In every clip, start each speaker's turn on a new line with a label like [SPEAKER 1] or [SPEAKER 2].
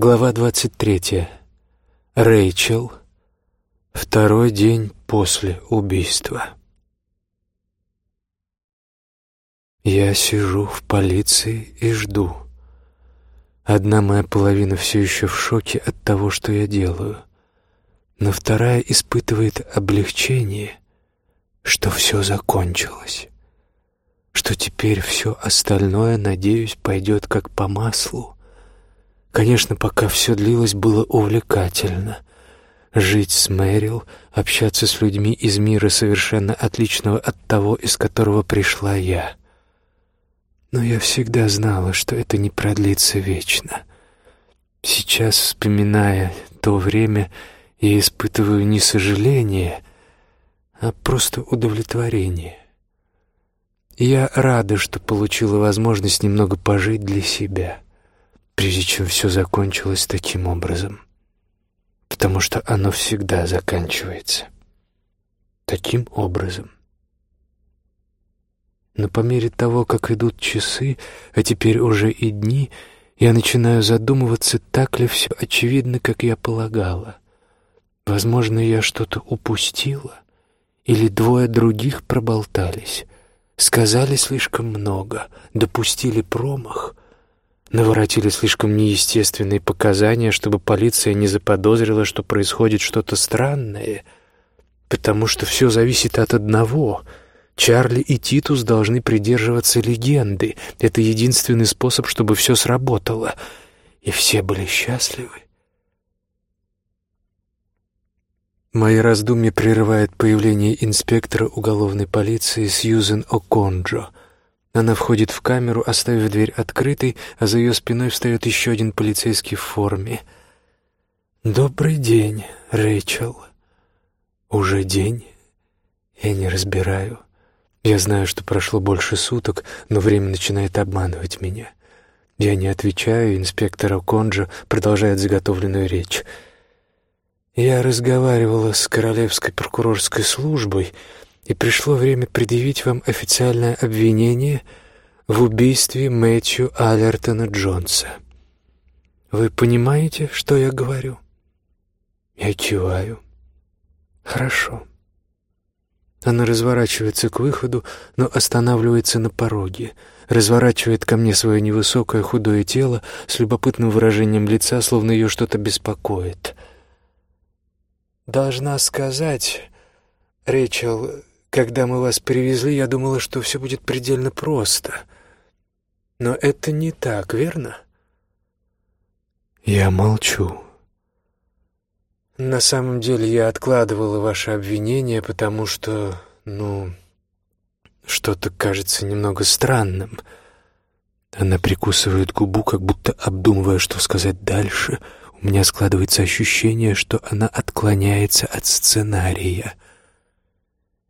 [SPEAKER 1] Глава 23. Рэйчел. Второй день после убийства. Я сижу в полиции и жду. Одна моя половина все еще в шоке от того, что я делаю, но вторая испытывает облегчение, что все закончилось, что теперь все остальное, надеюсь, пойдет как по маслу. Конечно, пока все длилось, было увлекательно. Жить с Мэрил, общаться с людьми из мира совершенно отличного от того, из которого пришла я. Но я всегда знала, что это не продлится вечно. Сейчас, вспоминая то время, я испытываю не сожаление, а просто удовлетворение. Я рада, что получила возможность немного пожить для себя — прежде чем все закончилось таким образом. Потому что оно всегда заканчивается. Таким образом. Но по мере того, как идут часы, а теперь уже и дни, я начинаю задумываться, так ли все очевидно, как я полагала. Возможно, я что-то упустила, или двое других проболтались, сказали слишком много, допустили промах — Наворотили слишком неестественные показания, чтобы полиция не заподозрила, что происходит что-то странное, потому что все зависит от одного. Чарли и Титус должны придерживаться легенды. Это единственный способ, чтобы все сработало. И все были счастливы. Мои раздумья прерывает появление инспектора уголовной полиции Сьюзен О'Конджо — она входит в камеру, оставив дверь открытой, а за ее спиной встает еще один полицейский в форме. «Добрый день, Рэйчел». «Уже день?» «Я не разбираю. Я знаю, что прошло больше суток, но время начинает обманывать меня». Я не отвечаю, инспектор Оконджо продолжает заготовленную речь. «Я разговаривала с Королевской прокурорской службой», и пришло время предъявить вам официальное обвинение в убийстве Мэтью Аллертона Джонса. Вы понимаете, что я говорю? Я киваю. Хорошо. Она разворачивается к выходу, но останавливается на пороге, разворачивает ко мне свое невысокое худое тело с любопытным выражением лица, словно ее что-то беспокоит. «Должна сказать, Рэйчел, когда мы вас привезли, я думала, что все будет предельно просто. Но это не так, верно? Я молчу. На самом деле я откладывала ваше обвинение, потому что, ну, что-то кажется немного странным. Она прикусывает губу, как будто обдумывая, что сказать дальше. У меня складывается ощущение, что она отклоняется от сценария —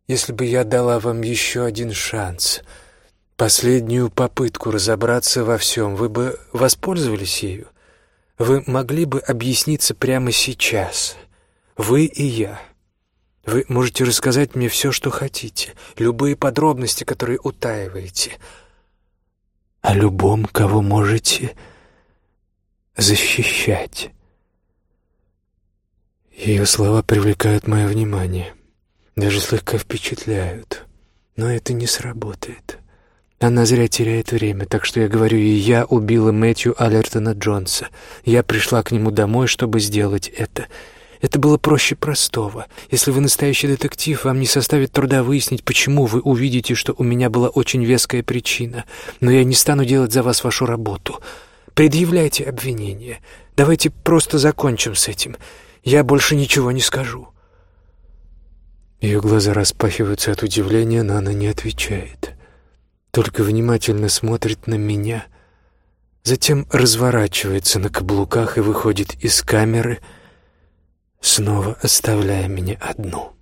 [SPEAKER 1] если бы я дала вам еще один шанс, последнюю попытку разобраться во всем, вы бы воспользовались ею? Вы могли бы объясниться прямо сейчас, вы и я. Вы можете рассказать мне все, что хотите, любые подробности, которые утаиваете. О любом, кого можете защищать. Ее слова привлекают мое внимание даже слегка впечатляют. Но это не сработает. Она зря теряет время, так что я говорю ей, я убила Мэтью Аллертона Джонса. Я пришла к нему домой, чтобы сделать это. Это было проще простого. Если вы настоящий детектив, вам не составит труда выяснить, почему вы увидите, что у меня была очень веская причина. Но я не стану делать за вас вашу работу. Предъявляйте обвинения. Давайте просто закончим с этим. Я больше ничего не скажу. Ее глаза распахиваются от удивления, но она не отвечает. Только внимательно смотрит на меня. Затем разворачивается на каблуках и выходит из камеры, снова оставляя меня одну.